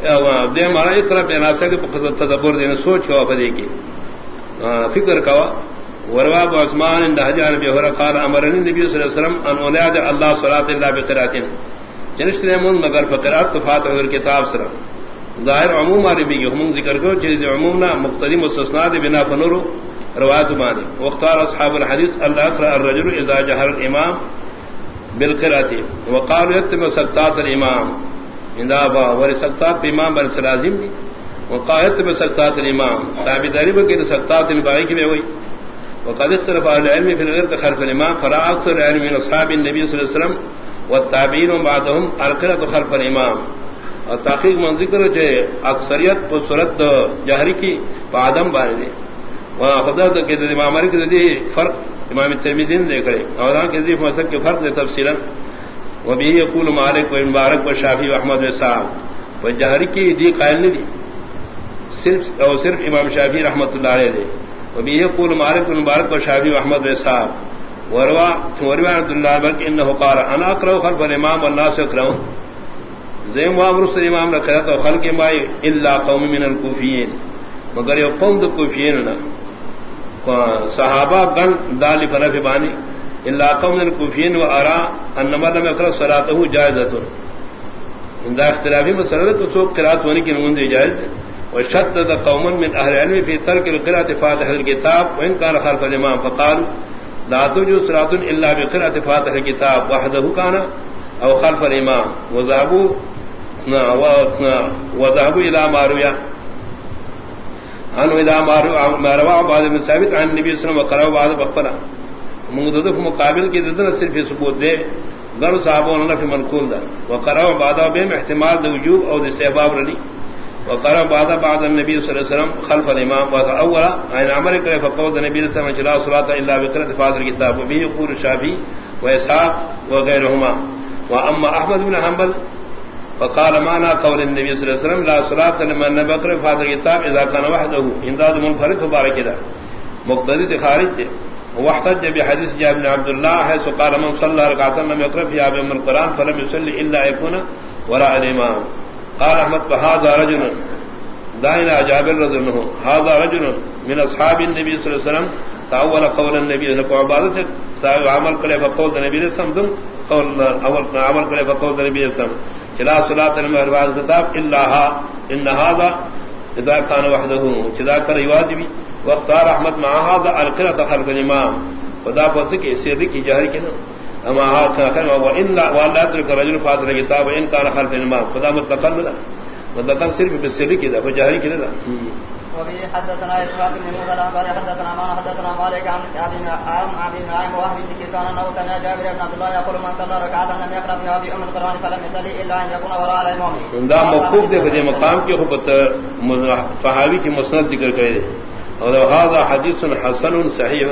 دے مارا ایک طرف ناسا کے تدبر دینا سوچ کوا پدے کی فکر کوا وروا عثمان ان حجان بے ہورا قال امرنی نبی صلی اللہ علیہ وسلم ان اولاد اللہ صلاۃ اللہ بقرات جنش نے من مگر فقرات تو فاتح اور کتاب سر ظاہر عموم عربی کی ہم ذکر کرو چیز عموم نہ مقتدی مستثنا دے بنا فنور روایت مانی واختار اصحاب الحديث اللہ اقرا الرجل اذا جهر الامام بالقرات وقالوا يتم سقطات الامام اندابا ور سقطات امام بن سلازم دی وقایت میں سقطات الامام تابعداری بکے سقطات البائی کی میں ہوئی۔ وقد اختلف اهل العلم في الغير خلف الامام۔ فرا اكثر علم من اصحاب النبي صلى الله عليه وسلم والتابعين بعدهم القراءه خلف الامام۔ اور تحقیق من ذکر جو اکثریت کو صورت جہری کی آدم بارے دے وہاں خدا تو کہ امام مالک کے فرق امام ترمیدین دیکھ رہے اور کے ذریعے فرق دے تفصیلا وہ بھی یقول مالک و مبارک و شافی احمد صاحب وہ جہری کی دی قائل نہیں دی صرف اور صرف امام شافی رحمۃ اللہ علیہ دے وہ بھی یقول مالک و مبارک و شافی احمد صاحب وروا وروا عبد اللہ بک ان قال انا اقرا خلف الامام والناس يقرؤون. زیم وام رسل امام نے کہا تو خلق مائی الا قوم من الكوفیین مگر یہ قوم دو کوفیین نہ۔ صحابہ گن دال فرف بانی۔ الا قوم الكوفيين وارى ان ما لم يقرا صلاته جائزه ان ذا اختلافي مساله تو سو قرات ہونے کی نمون دی جائز وشدد قوم من اهل العلم في ترك القراءه فاتح الكتاب وان كان خلف الامام فقال لا تجوز صلاه الا بقراءه فاتح الكتاب وحده كان او خلف الامام. وذهبوا وذهبوا الى مارويه انو الى مارويه بعد من ثابت عن النبي صلى الله عليه وسلم وقرأوا بعد بقرأ. مقابل کی ددن صرف ثبوت دے گر صاحب فی منقول دا وقرا بادہ بے احتمال دے وجوب اور استحباب رلی وقرا بادہ بعد النبی صلی اللہ علیہ وسلم خلف الامام. وقت اولا، عین عمر کرے فقود نبی صلی اللہ علیہ وسلم چلا صلاة الا بقرد فاضر کتاب. وبی قول شافی و اسحاق وغیرهما واما احمد بن حنبل، فقال مانا قول النبي صلى الله عليه وسلم، لا صلاة لمن بقر فاضر کتاب اذا كان وحده. انداد منفرد فبارك دا مقتدی خارج دے واحتج بحديث جابر بن عبد الله حيث قال من صلى ركعه لم يقرأ في ابي من القران فلم يصلي الا يكون وراء الامام قال احمد فهذا رجل دائنا جابر رضي الله هذا رجل من اصحاب النبي صلى الله عليه وسلم. تاول قول النبي صلى الله عليه وسلم عمل کرے فقول النبي صلى الله عليه وسلم. قول اول عمل کرے فقول النبي صلى الله عليه وسلم. كلا صلاه المغرب كتاب الا ها. ان هذا اذا كان وحده كذا كان واجبي واختار احمد مع هذا القرة خلق الامام خدا پوچھ کے سر کی نا؟ اما ہاتھ اخر و ان ولا ترك رجل فاضل کتاب ان كان خلف الامام خدا متقل دا متقل صرف بالسر کی جہر کی دا. وبه حدثنا اسحاق بن موسى قال حدثنا ما حدثنا مالك عن ابي ام ابي نعيم وهب بن كيسان انه كان جابر بن عبد الله يقول من صلى لم فلم يصلي يكون وراء دا موقوف دے مقام کی خبت فہاوی کی مسند ذکر کرے اور هذا حديث حسن صحيح.